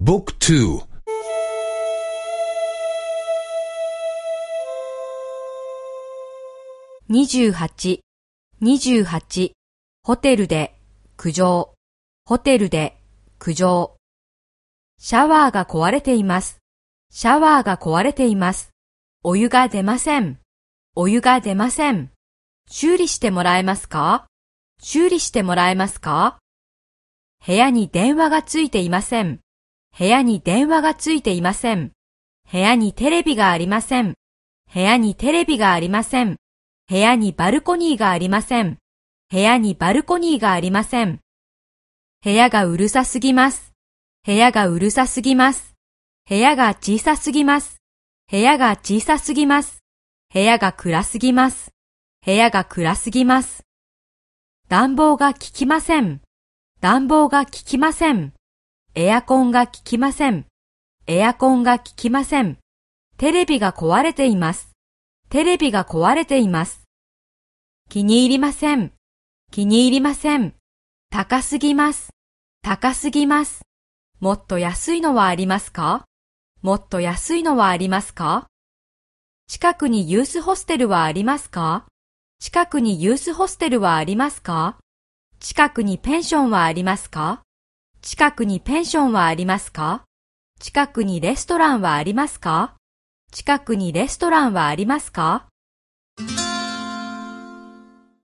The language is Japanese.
Book 228、28、ホテルで、苦情、ホテルで、苦情。シャワーが壊れています。シャワーが壊れています。お湯が出ません。お湯が出ません。修理してもらえますか？修理してもらえますか？部屋に電話がついていません。部屋に電話がついていません。部屋にテレビがありません。部屋にテレビがありません。部屋にバルコニーがありません。部屋にバルコニーがありません。部屋がうるさすぎます。部屋がうるさすぎます。部屋が小さすぎます。部屋が小さすぎます。部屋が暗すぎます。部屋が暗すぎます。暖房が効きません。暖房が効きません。エアコンが効きません。エアコンが効きません。テレビが壊れています。テレビが壊れています。気に入りません。気に入りません。高すぎます。高すぎます。もっと安いのはありますか？もっと安いのはありますか？近くにユースホステルはありますか？近くにユースホステルはありますか？近くにペンションはありますか？近くにペンションはありますか？近くにレストランはありますか？近くにレストランはありますか？